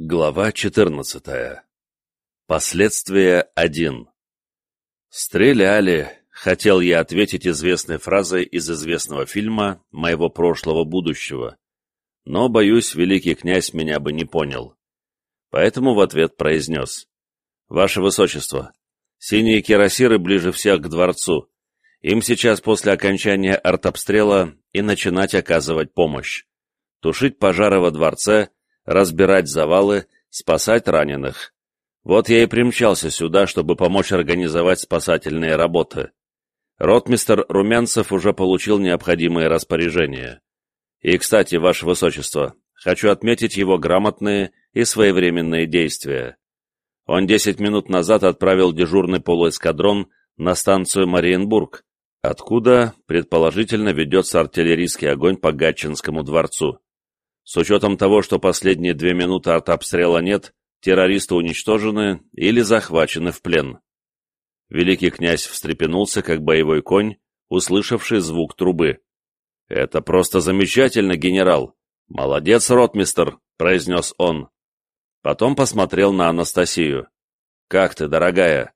Глава 14. Последствия 1. «Стреляли», — хотел я ответить известной фразой из известного фильма моего прошлого будущего. Но, боюсь, великий князь меня бы не понял. Поэтому в ответ произнес. «Ваше Высочество, синие кирасиры ближе всех к дворцу. Им сейчас после окончания артобстрела и начинать оказывать помощь. Тушить пожары во дворце — разбирать завалы, спасать раненых. Вот я и примчался сюда, чтобы помочь организовать спасательные работы. Ротмистер Румянцев уже получил необходимые распоряжения. И, кстати, Ваше Высочество, хочу отметить его грамотные и своевременные действия. Он десять минут назад отправил дежурный полуэскадрон на станцию Мариенбург, откуда, предположительно, ведется артиллерийский огонь по Гатчинскому дворцу. С учетом того, что последние две минуты от обстрела нет, террористы уничтожены или захвачены в плен. Великий князь встрепенулся, как боевой конь, услышавший звук трубы. «Это просто замечательно, генерал! Молодец, ротмистер!» — произнес он. Потом посмотрел на Анастасию. «Как ты, дорогая?»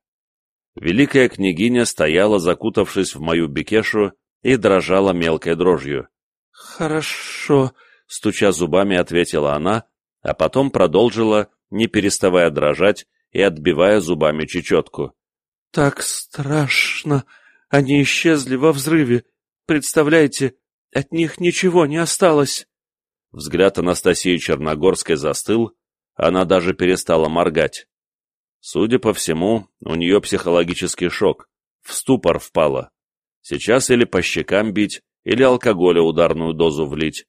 Великая княгиня стояла, закутавшись в мою бекешу, и дрожала мелкой дрожью. «Хорошо», стуча зубами, ответила она, а потом продолжила, не переставая дрожать и отбивая зубами чечетку. «Так страшно! Они исчезли во взрыве! Представляете, от них ничего не осталось!» Взгляд Анастасии Черногорской застыл, она даже перестала моргать. Судя по всему, у нее психологический шок, в ступор впала. Сейчас или по щекам бить, или алкоголя ударную дозу влить.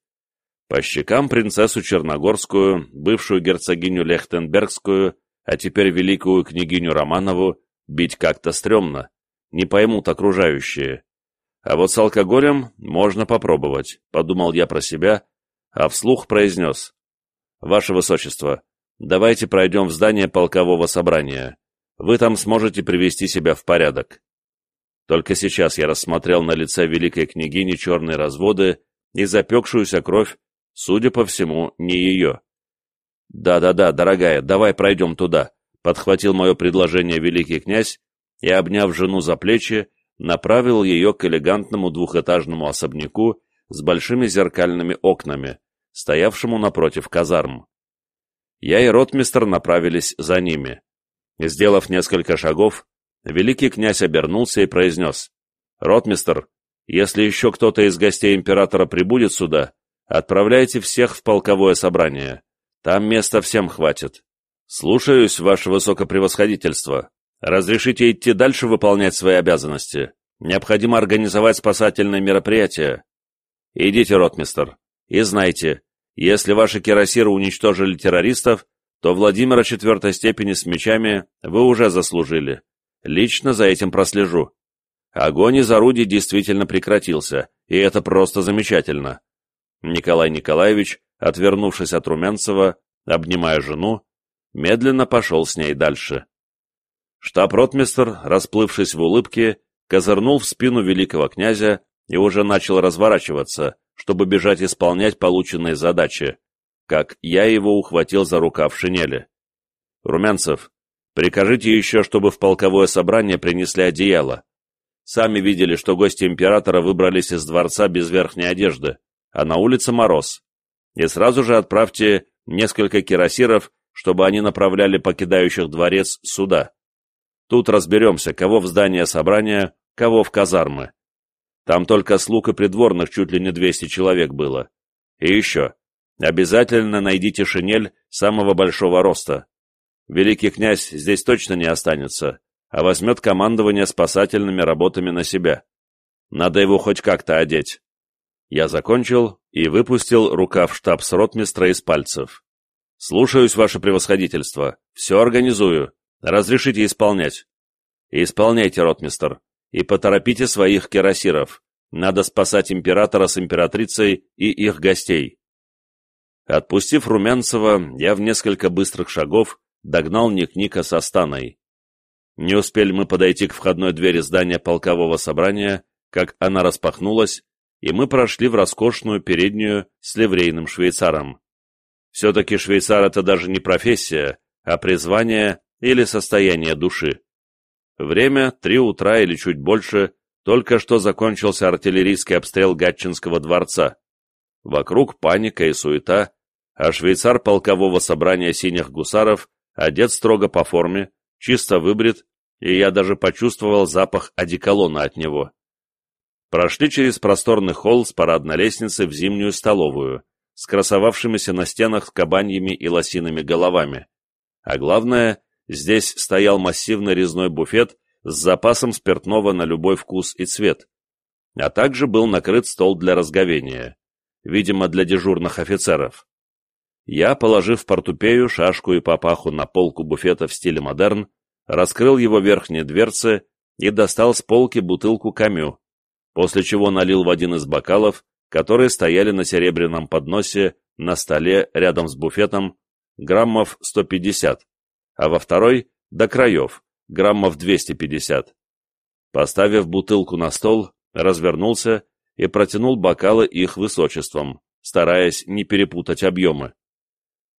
По щекам принцессу Черногорскую, бывшую герцогиню Лехтенбергскую, а теперь великую княгиню Романову, бить как-то стрёмно, не поймут окружающие. А вот с алкоголем можно попробовать, подумал я про себя, а вслух произнес. Ваше Высочество, давайте пройдем в здание полкового собрания. Вы там сможете привести себя в порядок. Только сейчас я рассмотрел на лице великой княгини черные разводы и запекшуюся кровь Судя по всему, не ее. «Да-да-да, дорогая, давай пройдем туда», — подхватил мое предложение великий князь и, обняв жену за плечи, направил ее к элегантному двухэтажному особняку с большими зеркальными окнами, стоявшему напротив казарм. Я и ротмистр направились за ними. Сделав несколько шагов, великий князь обернулся и произнес, «Ротмистр, если еще кто-то из гостей императора прибудет сюда, Отправляйте всех в полковое собрание. Там места всем хватит. Слушаюсь, ваше высокопревосходительство. Разрешите идти дальше выполнять свои обязанности. Необходимо организовать спасательные мероприятия. Идите, ротмистер. И знайте, если ваши кирасиры уничтожили террористов, то Владимира четвертой степени с мечами вы уже заслужили. Лично за этим прослежу. Огонь из орудий действительно прекратился, и это просто замечательно. Николай Николаевич, отвернувшись от Румянцева, обнимая жену, медленно пошел с ней дальше. Штаб-ротмистр, расплывшись в улыбке, козырнул в спину великого князя и уже начал разворачиваться, чтобы бежать исполнять полученные задачи, как я его ухватил за рукав шинели. «Румянцев, прикажите еще, чтобы в полковое собрание принесли одеяло. Сами видели, что гости императора выбрались из дворца без верхней одежды а на улице мороз. И сразу же отправьте несколько кирасиров, чтобы они направляли покидающих дворец сюда. Тут разберемся, кого в здание собрания, кого в казармы. Там только слуг и придворных чуть ли не 200 человек было. И еще, обязательно найдите шинель самого большого роста. Великий князь здесь точно не останется, а возьмет командование спасательными работами на себя. Надо его хоть как-то одеть. Я закончил и выпустил рукав штабс-ротмистра из пальцев. «Слушаюсь, ваше превосходительство. Все организую. Разрешите исполнять». «Исполняйте, ротмистр, и поторопите своих кирасиров. Надо спасать императора с императрицей и их гостей». Отпустив Румянцева, я в несколько быстрых шагов догнал Ник-Ника со Станой. Не успели мы подойти к входной двери здания полкового собрания, как она распахнулась, и мы прошли в роскошную переднюю с ливрейным швейцаром. Все-таки швейцар — это даже не профессия, а призвание или состояние души. Время — три утра или чуть больше, только что закончился артиллерийский обстрел Гатчинского дворца. Вокруг паника и суета, а швейцар полкового собрания синих гусаров одет строго по форме, чисто выбрит, и я даже почувствовал запах одеколона от него. Прошли через просторный холл с парадной лестницы в зимнюю столовую, с красовавшимися на стенах кабаньями и лосиными головами. А главное, здесь стоял массивный резной буфет с запасом спиртного на любой вкус и цвет, а также был накрыт стол для разговения, видимо, для дежурных офицеров. Я, положив портупею, шашку и папаху на полку буфета в стиле модерн, раскрыл его верхние дверцы и достал с полки бутылку камю, после чего налил в один из бокалов, которые стояли на серебряном подносе на столе рядом с буфетом, граммов 150, а во второй — до краев, граммов 250. Поставив бутылку на стол, развернулся и протянул бокалы их высочеством, стараясь не перепутать объемы.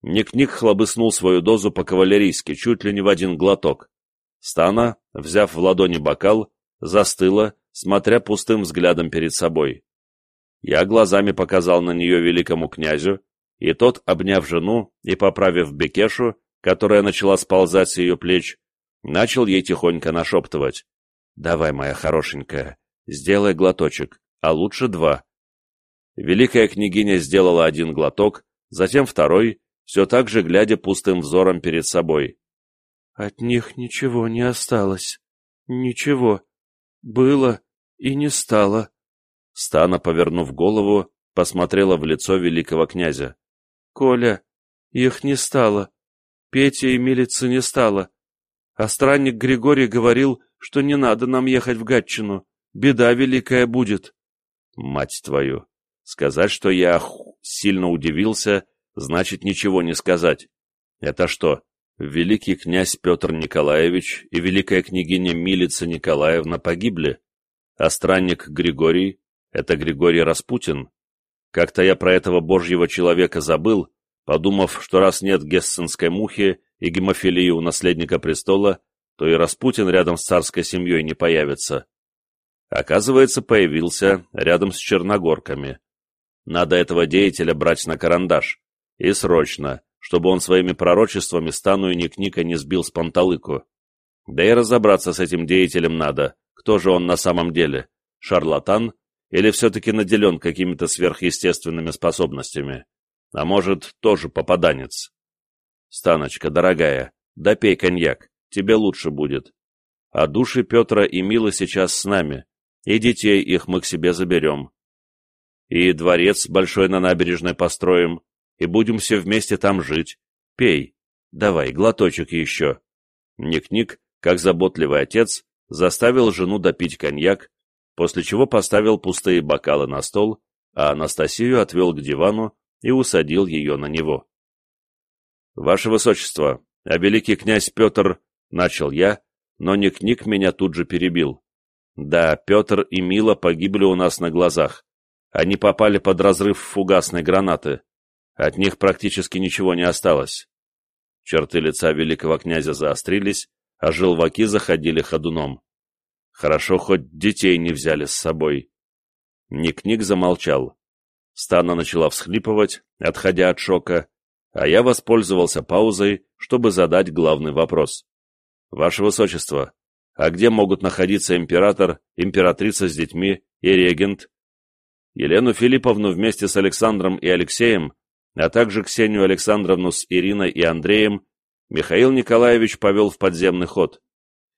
Ник-Ник хлобыснул свою дозу по-кавалерийски, чуть ли не в один глоток. Стана, взяв в ладони бокал, застыла, смотря пустым взглядом перед собой. Я глазами показал на нее великому князю, и тот, обняв жену и поправив бекешу, которая начала сползать с ее плеч, начал ей тихонько нашептывать. «Давай, моя хорошенькая, сделай глоточек, а лучше два». Великая княгиня сделала один глоток, затем второй, все так же глядя пустым взором перед собой. «От них ничего не осталось. Ничего. Было и не стало». Стана, повернув голову, посмотрела в лицо великого князя. «Коля, их не стало. Петя и милицы не стало. А странник Григорий говорил, что не надо нам ехать в Гатчину. Беда великая будет». «Мать твою! Сказать, что я сильно удивился, значит ничего не сказать. Это что, великий князь Петр Николаевич и великая княгиня Милица Николаевна погибли, а странник Григорий — это Григорий Распутин? Как-то я про этого божьего человека забыл, подумав, что раз нет гессенской мухи и гемофилии у наследника престола, то и Распутин рядом с царской семьей не появится. Оказывается, появился рядом с Черногорками. Надо этого деятеля брать на карандаш. И срочно, чтобы он своими пророчествами Стану и Ник-Ника не сбил с панталыку. Да и разобраться с этим деятелем надо, кто же он на самом деле, шарлатан или все-таки наделен какими-то сверхъестественными способностями, а может, тоже попаданец. Станочка, дорогая, допей коньяк, тебе лучше будет. А души Петра и Милы сейчас с нами, и детей их мы к себе заберем. И дворец большой на набережной построим, и будем все вместе там жить. Пей. Давай, глоточек еще. Ник-Ник, как заботливый отец, заставил жену допить коньяк, после чего поставил пустые бокалы на стол, а Анастасию отвел к дивану и усадил ее на него. «Ваше Высочество, а великий князь Петр...» — начал я, но Ник-Ник меня тут же перебил. «Да, Петр и Мила погибли у нас на глазах. Они попали под разрыв фугасной гранаты. От них практически ничего не осталось. Черты лица великого князя заострились, а желваки заходили ходуном. Хорошо, хоть детей не взяли с собой. Ник-Ник замолчал. Стана начала всхлипывать, отходя от шока, а я воспользовался паузой, чтобы задать главный вопрос. «Ваше Высочество, а где могут находиться император, императрица с детьми и регент?» Елену Филипповну вместе с Александром и Алексеем а также Ксению Александровну с Ириной и Андреем, Михаил Николаевич повел в подземный ход.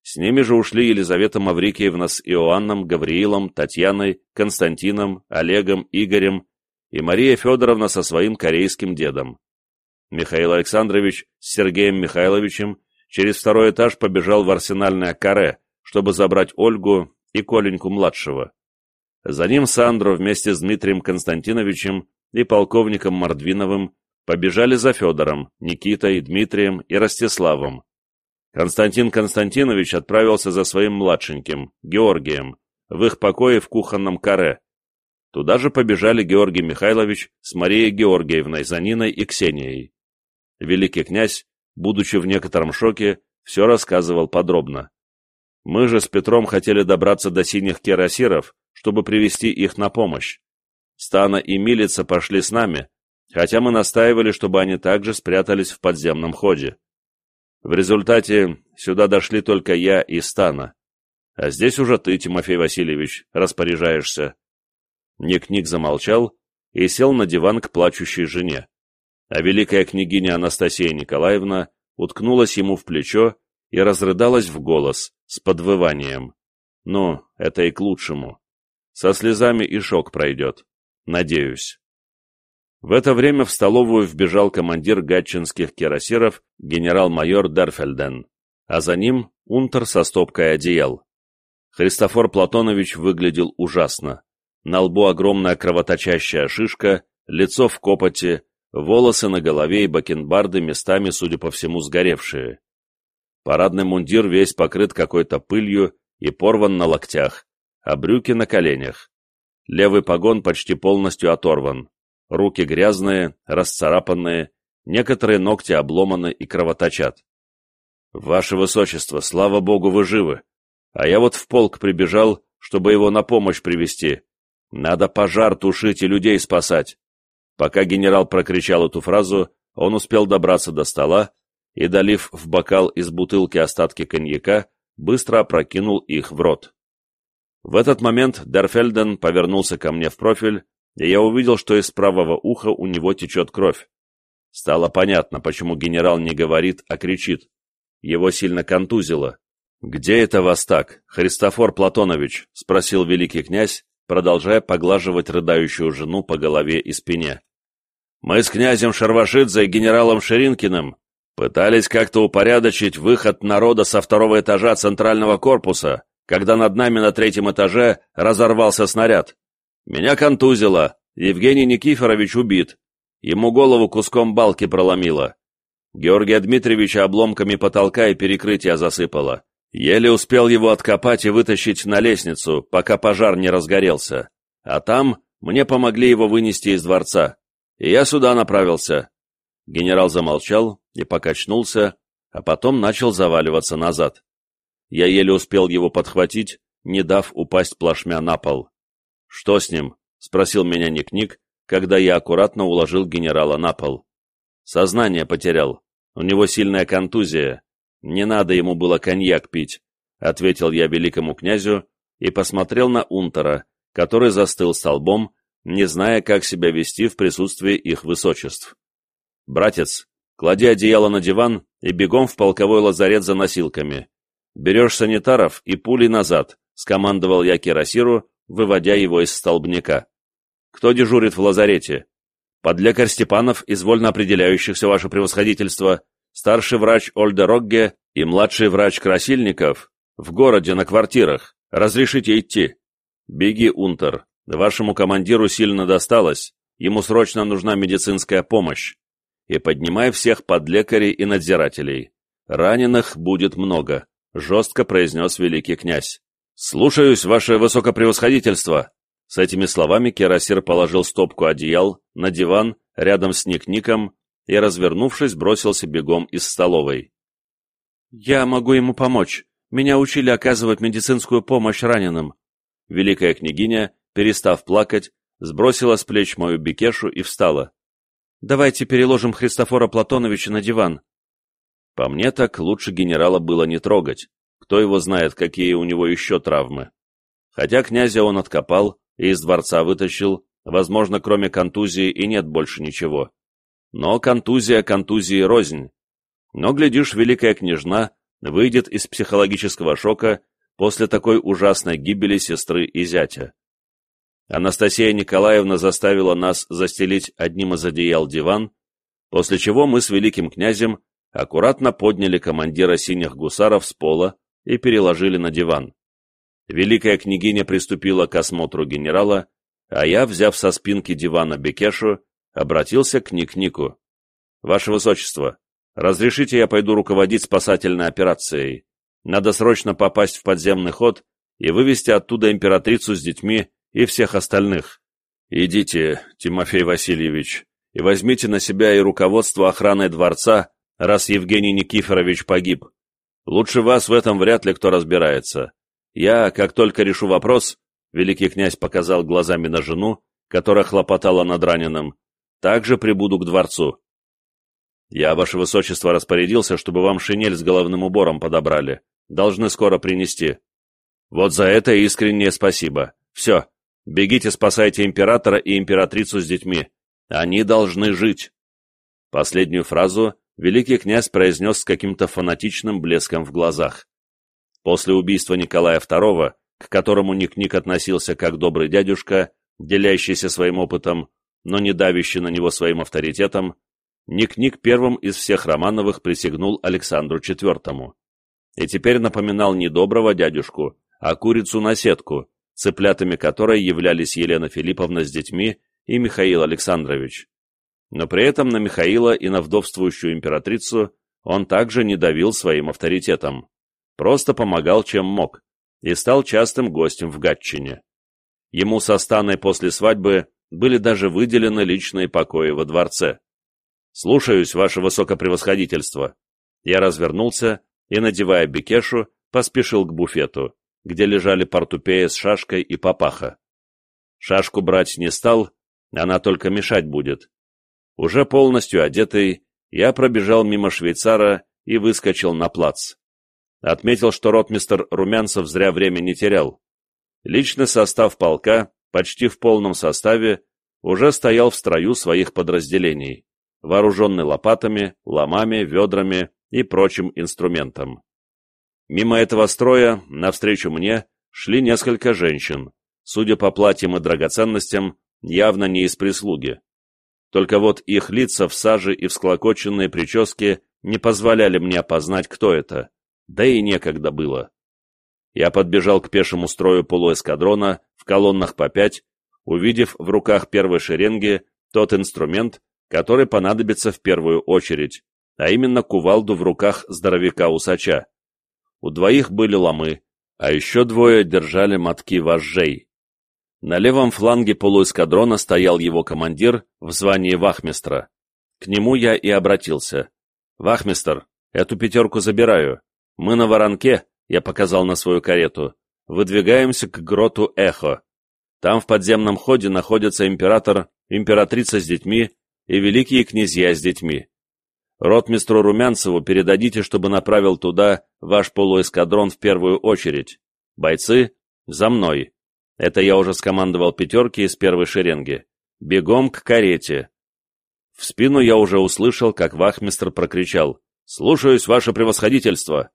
С ними же ушли Елизавета Маврикиевна с Иоанном, Гавриилом, Татьяной, Константином, Олегом, Игорем и Мария Федоровна со своим корейским дедом. Михаил Александрович с Сергеем Михайловичем через второй этаж побежал в арсенальное каре, чтобы забрать Ольгу и Коленьку-младшего. За ним Сандро вместе с Дмитрием Константиновичем и полковником Мордвиновым побежали за Федором, Никитой, Дмитрием и Ростиславом. Константин Константинович отправился за своим младшеньким, Георгием, в их покое в кухонном каре. Туда же побежали Георгий Михайлович с Марией Георгиевной, Заниной и Ксенией. Великий князь, будучи в некотором шоке, все рассказывал подробно. Мы же с Петром хотели добраться до синих кирасиров, чтобы привести их на помощь. Стана и Милица пошли с нами, хотя мы настаивали, чтобы они также спрятались в подземном ходе. В результате сюда дошли только я и Стана. А здесь уже ты, Тимофей Васильевич, распоряжаешься. Ник-Ник замолчал и сел на диван к плачущей жене. А великая княгиня Анастасия Николаевна уткнулась ему в плечо и разрыдалась в голос, с подвыванием. Ну, это и к лучшему. Со слезами и шок пройдет. Надеюсь. В это время в столовую вбежал командир гатчинских кирасиров генерал-майор Дерфельден, а за ним унтер со стопкой одеял. Христофор Платонович выглядел ужасно. На лбу огромная кровоточащая шишка, лицо в копоти, волосы на голове и бакенбарды местами, судя по всему, сгоревшие. Парадный мундир весь покрыт какой-то пылью и порван на локтях, а брюки на коленях. Левый погон почти полностью оторван. Руки грязные, расцарапанные, некоторые ногти обломаны и кровоточат. «Ваше Высочество, слава Богу, вы живы!» А я вот в полк прибежал, чтобы его на помощь привести. Надо пожар тушить и людей спасать. Пока генерал прокричал эту фразу, он успел добраться до стола и, долив в бокал из бутылки остатки коньяка, быстро опрокинул их в рот. В этот момент Дерфельден повернулся ко мне в профиль, и я увидел, что из правого уха у него течет кровь. Стало понятно, почему генерал не говорит, а кричит. Его сильно контузило. «Где это вас так, Христофор Платонович?» — спросил великий князь, продолжая поглаживать рыдающую жену по голове и спине. «Мы с князем Шарвашидзе и генералом Ширинкиным пытались как-то упорядочить выход народа со второго этажа центрального корпуса, когда над нами на третьем этаже разорвался снаряд. Меня контузило, Евгений Никифорович убит, ему голову куском балки проломило. Георгия Дмитриевича обломками потолка и перекрытия засыпало. Еле успел его откопать и вытащить на лестницу, пока пожар не разгорелся. А там мне помогли его вынести из дворца. И я сюда направился. Генерал замолчал и покачнулся, а потом начал заваливаться назад. Я еле успел его подхватить, не дав упасть плашмя на пол. «Что с ним?» — спросил меня Ник-Ник, когда я аккуратно уложил генерала на пол. «Сознание потерял. У него сильная контузия. «Не надо ему было коньяк пить», — ответил я великому князю и посмотрел на Унтера, который застыл столбом, не зная, как себя вести в присутствии их высочеств. «Братец, клади одеяло на диван и бегом в полковой лазарет за носилками. Берешь санитаров и пули назад», — скомандовал я Кирасиру, выводя его из столбняка. «Кто дежурит в лазарете?» «Подлекарь Степанов из вольно определяющихся, ваше превосходительство», старший врач Ольда Рогге и младший врач Красильников в городе на квартирах. Разрешите идти. Беги, Унтер. Вашему командиру сильно досталось. Ему срочно нужна медицинская помощь. И поднимай всех под лекарей и надзирателей. Раненых будет много, жестко произнес великий князь. «Слушаюсь, ваше высокопревосходительство!» С этими словами Керасир положил стопку одеял на диван рядом с Ник-Ником и, развернувшись, бросился бегом из столовой. «Я могу ему помочь. Меня учили оказывать медицинскую помощь раненым». Великая княгиня, перестав плакать, сбросила с плеч мою бекешу и встала. «Давайте переложим Христофора Платоновича на диван». По мне так лучше генерала было не трогать. Кто его знает, какие у него еще травмы. Хотя князя он откопал и из дворца вытащил, возможно, кроме контузии и нет больше ничего. Но контузия контузии рознь. Но, глядишь, великая княжна выйдет из психологического шока после такой ужасной гибели сестры и зятя. Анастасия Николаевна заставила нас застелить одним из одеял диван, после чего мы с великим князем аккуратно подняли командира синих гусаров с пола и переложили на диван. Великая княгиня приступила к осмотру генерала, а я, взяв со спинки дивана Бекешу, обратился к Ник-Нику. «Ваше Высочество, разрешите я пойду руководить спасательной операцией. Надо срочно попасть в подземный ход и вывести оттуда императрицу с детьми и всех остальных. Идите, Тимофей Васильевич, и возьмите на себя и руководство охраной дворца, раз Евгений Никифорович погиб. Лучше вас в этом вряд ли кто разбирается. Я, как только решу вопрос, великий князь показал глазами на жену, которая хлопотала над раненым, также прибуду к дворцу. Я, ваше высочество, распорядился, чтобы вам шинель с головным убором подобрали. Должны скоро принести. Вот за это искреннее спасибо. Все, бегите спасайте императора и императрицу с детьми. Они должны жить. Последнюю фразу великий князь произнес с каким-то фанатичным блеском в глазах. После убийства Николая II, к которому Ник-Ник относился как добрый дядюшка, делящийся своим опытом, но не давящий на него своим авторитетом, Ник-Ник первым из всех Романовых присягнул Александру IV. И теперь напоминал не доброго дядюшку, а курицу на сетку, цыплятами которой являлись Елена Филипповна с детьми и Михаил Александрович. Но при этом на Михаила и на вдовствующую императрицу он также не давил своим авторитетом, просто помогал чем мог и стал частым гостем в Гатчине. Ему со Станой после свадьбы были даже выделены личные покои во дворце. «Слушаюсь, ваше высокопревосходительство». Я развернулся и, надевая бекешу, поспешил к буфету, где лежали портупея с шашкой и папаха. Шашку брать не стал, она только мешать будет. Уже полностью одетый, я пробежал мимо швейцара и выскочил на плац. Отметил, что ротмистер Румянцев зря время не терял. Личный состав полка, почти в полном составе, уже стоял в строю своих подразделений, вооруженный лопатами, ломами, ведрами и прочим инструментом. Мимо этого строя, навстречу мне, шли несколько женщин, судя по платьям и драгоценностям, явно не из прислуги. Только вот их лица в саже и всклокоченные прически не позволяли мне опознать, кто это, да и некогда было. Я подбежал к пешему строю полуэскадрона в колоннах по пять, увидев в руках первой шеренги тот инструмент, который понадобится в первую очередь, а именно кувалду в руках здоровяка-усача. У двоих были ломы, а еще двое держали мотки вожжей. На левом фланге полуэскадрона стоял его командир в звании вахмистра. К нему я и обратился. «Вахмистр, эту пятерку забираю. Мы на воронке», — я показал на свою карету, — «выдвигаемся к гроту Эхо. Там в подземном ходе находится император, императрица с детьми и великие князья с детьми. Ротмистру Румянцеву передадите, чтобы направил туда ваш полуэскадрон в первую очередь. Бойцы, за мной. Это я уже скомандовал пятерки из первой шеренги. Бегом к карете. В спину я уже услышал, как вахмистр прокричал «Слушаюсь, ваше превосходительство!»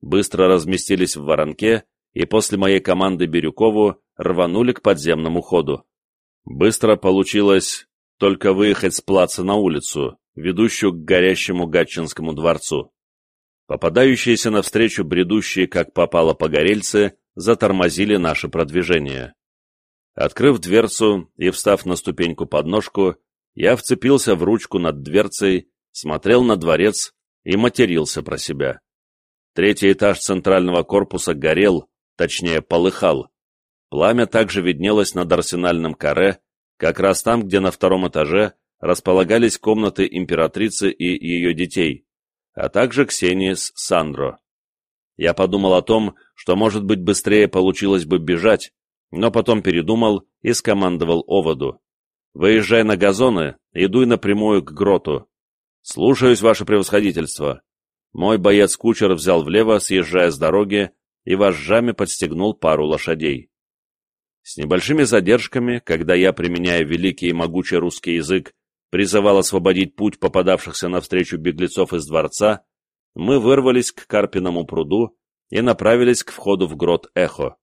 Быстро разместились в воронке и после моей команды Бирюкову рванули к подземному ходу. Быстро получилось только выехать с плаца на улицу, ведущую к горящему Гатчинскому дворцу. Попадающиеся навстречу бредущие, как попало погорельцы, затормозили наше продвижение. Открыв дверцу и встав на ступеньку подножку, я вцепился в ручку над дверцей, смотрел на дворец и матерился про себя. Третий этаж центрального корпуса горел, точнее полыхал. Пламя также виднелось над арсенальным каре, как раз там, где на втором этаже располагались комнаты императрицы и ее детей, а также Ксении с Сандро. Я подумал о том, что, может быть, быстрее получилось бы бежать, но потом передумал и скомандовал оводу. «Выезжай на газоны и напрямую к гроту. Слушаюсь, ваше превосходительство». Мой боец-кучер взял влево, съезжая с дороги, и вожжами подстегнул пару лошадей. С небольшими задержками, когда я, применяя великий и могучий русский язык, призывал освободить путь попадавшихся навстречу беглецов из дворца, мы вырвались к Карпиному пруду и направились к входу в грот Эхо.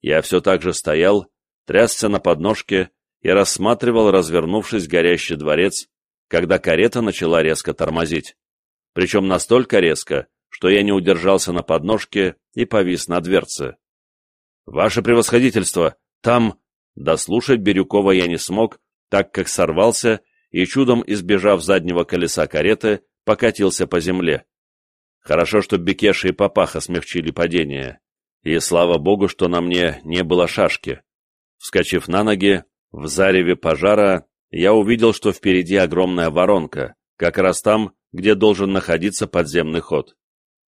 Я все так же стоял, трясся на подножке и рассматривал, развернувшись, горящий дворец, когда карета начала резко тормозить. Причем настолько резко, что я не удержался на подножке и повис на дверце. «Ваше превосходительство, там...» Дослушать Бирюкова я не смог, так как сорвался и, чудом избежав заднего колеса кареты, покатился по земле. Хорошо, что Бекеша и Папаха смягчили падение. И слава богу, что на мне не было шашки. Вскочив на ноги, В зареве пожара я увидел, что впереди огромная воронка, как раз там, где должен находиться подземный ход.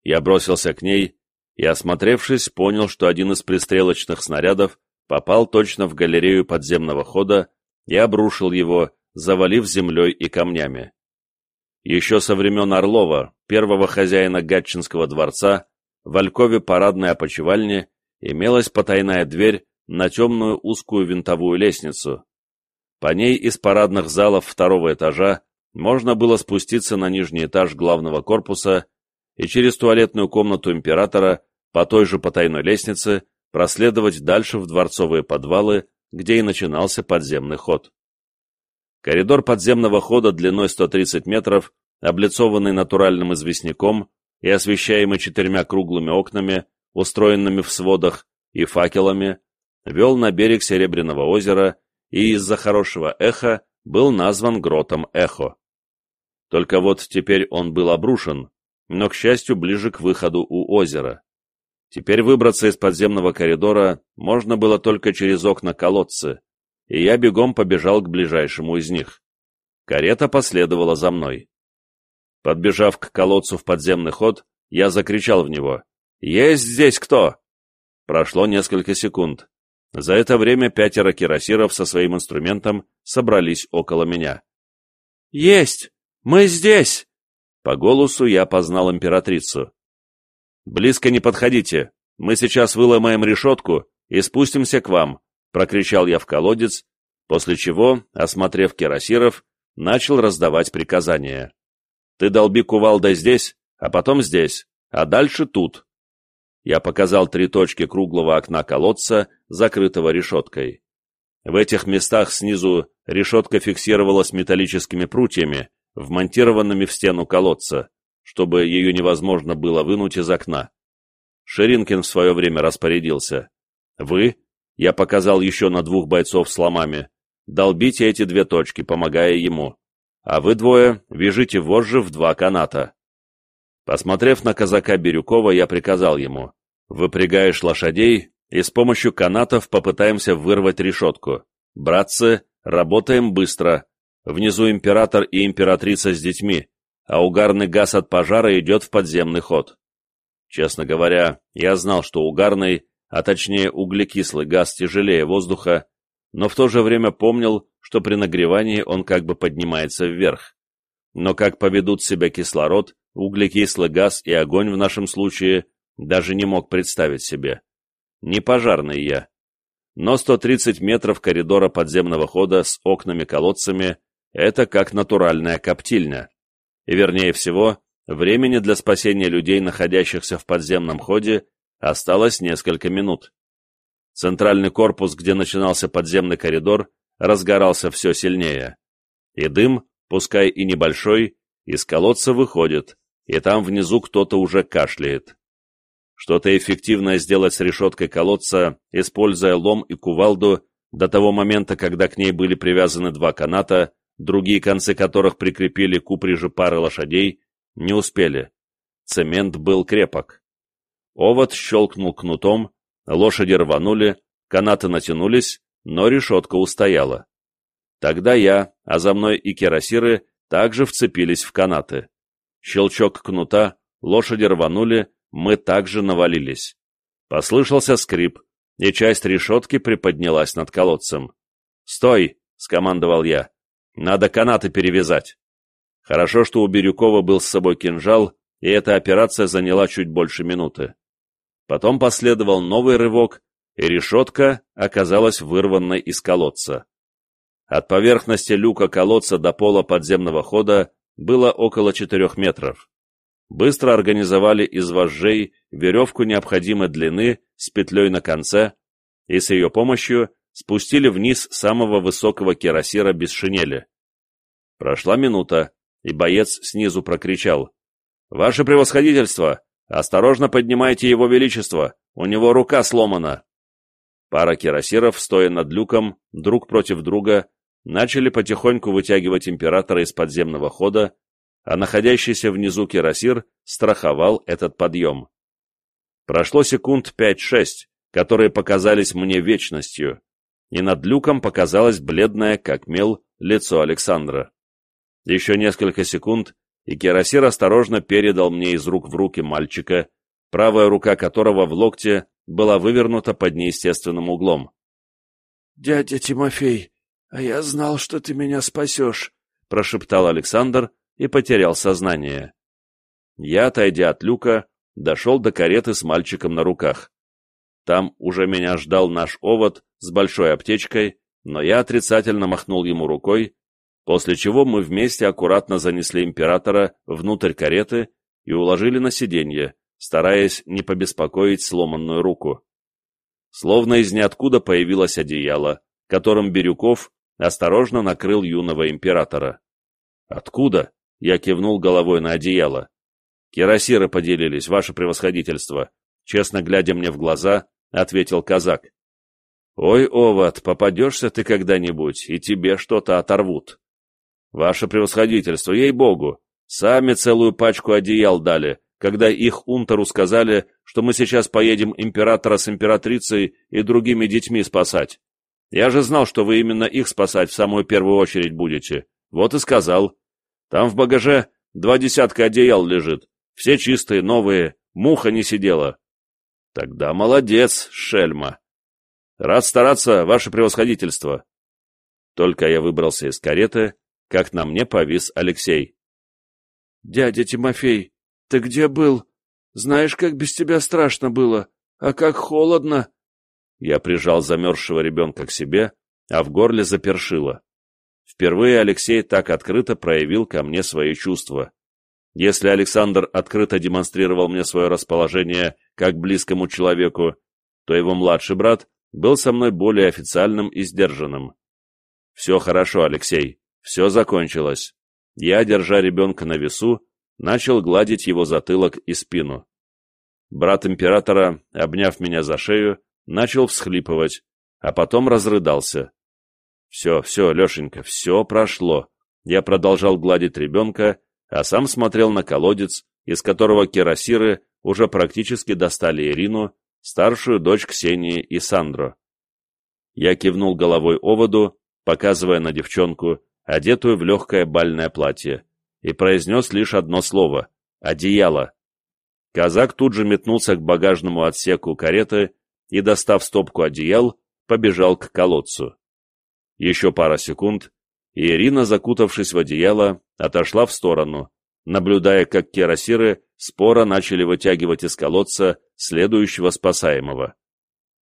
Я бросился к ней и, осмотревшись, понял, что один из пристрелочных снарядов попал точно в галерею подземного хода и обрушил его, завалив землей и камнями. Еще со времен Орлова, первого хозяина Гатчинского дворца, в Алькове парадной опочивальни имелась потайная дверь на темную узкую винтовую лестницу. По ней из парадных залов второго этажа можно было спуститься на нижний этаж главного корпуса и через туалетную комнату императора по той же потайной лестнице проследовать дальше в дворцовые подвалы, где и начинался подземный ход. Коридор подземного хода длиной 130 метров, облицованный натуральным известняком и освещаемый четырьмя круглыми окнами, устроенными в сводах, и факелами, вел на берег Серебряного озера и из-за хорошего эха был назван гротом Эхо. Только вот теперь он был обрушен, но, к счастью, ближе к выходу у озера. Теперь выбраться из подземного коридора можно было только через окна колодцы, и я бегом побежал к ближайшему из них. Карета последовала за мной. Подбежав к колодцу в подземный ход, я закричал в него «Есть здесь кто?» Прошло несколько секунд. За это время пятеро кирасиров со своим инструментом собрались около меня. «Есть! Мы здесь!» По голосу я познал императрицу. «Близко не подходите. Мы сейчас выломаем решетку и спустимся к вам», — прокричал я в колодец, после чего, осмотрев кирасиров, начал раздавать приказания. «Ты долби кувалдой здесь, а потом здесь, а дальше тут». Я показал три точки круглого окна колодца, закрытого решеткой. В этих местах снизу решетка фиксировалась металлическими прутьями, вмонтированными в стену колодца, чтобы ее невозможно было вынуть из окна. Ширинкин в свое время распорядился. «Вы?» — я показал еще на двух бойцов с ломами. «Долбите эти две точки, помогая ему. А вы двое вяжите вожжи в два каната». Посмотрев на казака Бирюкова, я приказал ему. «Выпрягаешь лошадей, и с помощью канатов попытаемся вырвать решетку. Братцы, работаем быстро. Внизу император и императрица с детьми, а угарный газ от пожара идет в подземный ход. Честно говоря, я знал, что угарный, а точнее углекислый газ тяжелее воздуха, но в то же время помнил, что при нагревании он как бы поднимается вверх. Но как поведут себя кислород, углекислый газ и огонь в нашем случае, даже не мог представить себе. Не пожарный я. Но 130 метров коридора подземного хода с окнами-колодцами — это как натуральная коптильня. И вернее всего, времени для спасения людей, находящихся в подземном ходе, осталось несколько минут. Центральный корпус, где начинался подземный коридор, разгорался все сильнее. И дым, пускай и небольшой, из колодца выходит, и там внизу кто-то уже кашляет. Что-то эффективное сделать с решеткой колодца, используя лом и кувалду, до того момента, когда к ней были привязаны два каната, другие концы которых прикрепили к упряжи пары лошадей, не успели. Цемент был крепок. Овод щелкнул кнутом, лошади рванули, канаты натянулись, но решетка устояла. Тогда я, а за мной и керосиры, также вцепились в канаты. Щелчок кнута, лошади рванули, мы также навалились. Послышался скрип, и часть решетки приподнялась над колодцем. «Стой!» — скомандовал я. «Надо канаты перевязать». Хорошо, что у Бирюкова был с собой кинжал, и эта операция заняла чуть больше минуты. Потом последовал новый рывок, и решетка оказалась вырванной из колодца. От поверхности люка колодца до пола подземного хода было около четырех метров быстро организовали из вожжей веревку необходимой длины с петлей на конце и с ее помощью спустили вниз самого высокого кирасира без шинели. Прошла минута, и боец снизу прокричал. «Ваше превосходительство! Осторожно поднимайте его величество! У него рука сломана!» Пара кирасиров, стоя над люком, друг против друга, начали потихоньку вытягивать императора из подземного хода а находящийся внизу кирасир страховал этот подъем. Прошло секунд пять-шесть, которые показались мне вечностью, и над люком показалось бледное, как мел, лицо Александра. Еще несколько секунд, и Кирасир осторожно передал мне из рук в руки мальчика, правая рука которого в локте была вывернута под неестественным углом. «Дядя Тимофей, а я знал, что ты меня спасешь», — прошептал Александр и потерял сознание. Я, отойдя от люка, дошел до кареты с мальчиком на руках. Там уже меня ждал наш овод с большой аптечкой, но я отрицательно махнул ему рукой, после чего мы вместе аккуратно занесли императора внутрь кареты и уложили на сиденье, стараясь не побеспокоить сломанную руку. Словно из ниоткуда появилось одеяло, которым Бирюков осторожно накрыл юного императора. «Откуда?» — я кивнул головой на одеяло. «Кирасиры поделились, ваше превосходительство», — честно глядя мне в глаза, ответил казак. «Ой, Овод, попадешься ты когда-нибудь, и тебе что-то оторвут». «Ваше превосходительство, ей-богу, сами целую пачку одеял дали, когда их унтеру сказали, что мы сейчас поедем императора с императрицей и другими детьми спасать. Я же знал, что вы именно их спасать в самую первую очередь будете. Вот и сказал. Там в багаже два десятка одеял лежит. Все чистые, новые, муха не сидела. Тогда молодец, шельма. Рад стараться, ваше превосходительство. Только я выбрался из кареты, как на мне повис Алексей. Дядя Тимофей, ты где был? Знаешь, как без тебя страшно было, а как холодно. Я прижал замерзшего ребенка к себе, а в горле запершило. Впервые Алексей так открыто проявил ко мне свои чувства. Если Александр открыто демонстрировал мне свое расположение как близкому человеку, то его младший брат был со мной более официальным и сдержанным. «Все хорошо, Алексей, все закончилось». Я, держа ребенка на весу, начал гладить его затылок и спину. Брат императора, обняв меня за шею, начал всхлипывать, а потом разрыдался. «Все, все, Лешенька, все прошло». Я продолжал гладить ребенка, а сам смотрел на колодец, из которого кирасиры уже практически достали Ирину, старшую дочь Ксении и Сандро. Я кивнул головой оводу, показывая на девчонку, одетую в легкое бальное платье, и произнес лишь одно слово — «одеяло». Казак тут же метнулся к багажному отсеку кареты и, достав стопку одеял, побежал к колодцу. Еще пара секунд, и Ирина, закутавшись в одеяло, отошла в сторону, наблюдая, как кирасиры споро начали вытягивать из колодца следующего спасаемого.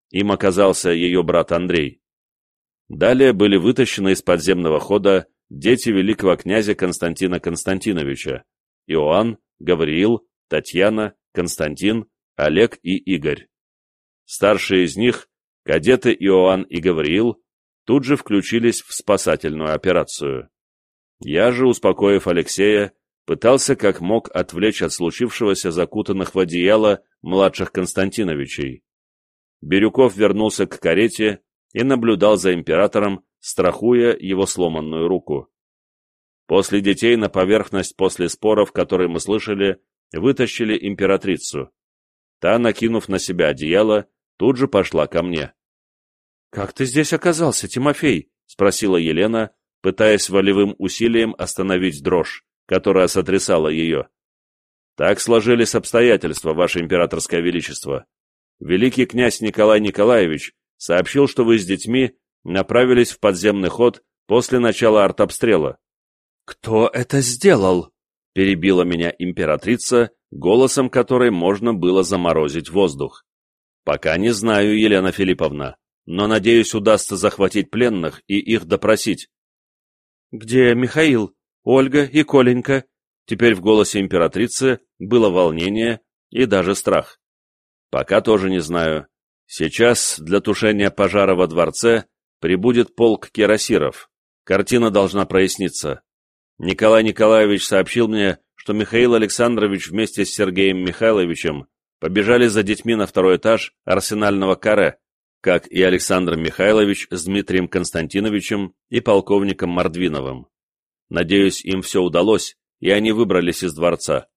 Им оказался ее брат Андрей. Далее были вытащены из подземного хода дети великого князя Константина Константиновича, Иоанн, Гавриил, Татьяна, Константин, Олег и Игорь. Старшие из них, кадеты Иоанн и Гавриил, тут же включились в спасательную операцию. Я же, успокоив Алексея, пытался как мог отвлечь от случившегося закутанных в одеяло младших Константиновичей. Бирюков вернулся к карете и наблюдал за императором, страхуя его сломанную руку. После детей на поверхность после споров, которые мы слышали, вытащили императрицу. Та, накинув на себя одеяло, тут же пошла ко мне. — Как ты здесь оказался, Тимофей? — спросила Елена, пытаясь волевым усилием остановить дрожь, которая сотрясала ее. — Так сложились обстоятельства, Ваше Императорское Величество. Великий князь Николай Николаевич сообщил, что вы с детьми направились в подземный ход после начала артобстрела. — Кто это сделал? — перебила меня императрица, голосом которой можно было заморозить воздух. Пока не знаю, Елена Филипповна, но, надеюсь, удастся захватить пленных и их допросить. Где Михаил, Ольга и Коленька? Теперь в голосе императрицы было волнение и даже страх. Пока тоже не знаю. Сейчас для тушения пожара во дворце прибудет полк кирасиров. Картина должна проясниться. Николай Николаевич сообщил мне, что Михаил Александрович вместе с Сергеем Михайловичем побежали за детьми на второй этаж арсенального каре, как и Александр Михайлович с Дмитрием Константиновичем и полковником Мордвиновым. Надеюсь, им все удалось, и они выбрались из дворца.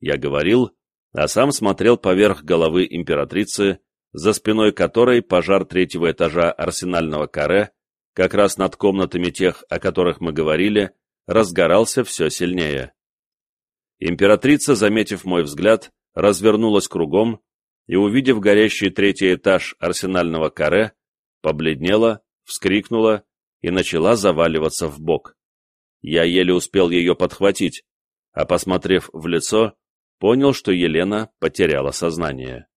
Я говорил, а сам смотрел поверх головы императрицы, за спиной которой пожар третьего этажа арсенального каре, как раз над комнатами тех, о которых мы говорили, разгорался все сильнее. Императрица, заметив мой взгляд, развернулась кругом и, увидев горящий третий этаж арсенального каре, побледнела, вскрикнула и начала заваливаться в бок. Я еле успел ее подхватить, а, посмотрев в лицо, понял, что Елена потеряла сознание.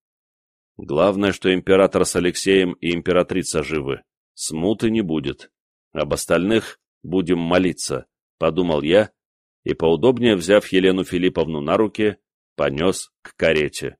Главное, что император с Алексеем и императрица живы. Смуты не будет. Об остальных будем молиться, — подумал я, и, поудобнее взяв Елену Филипповну на руки, понес к карете.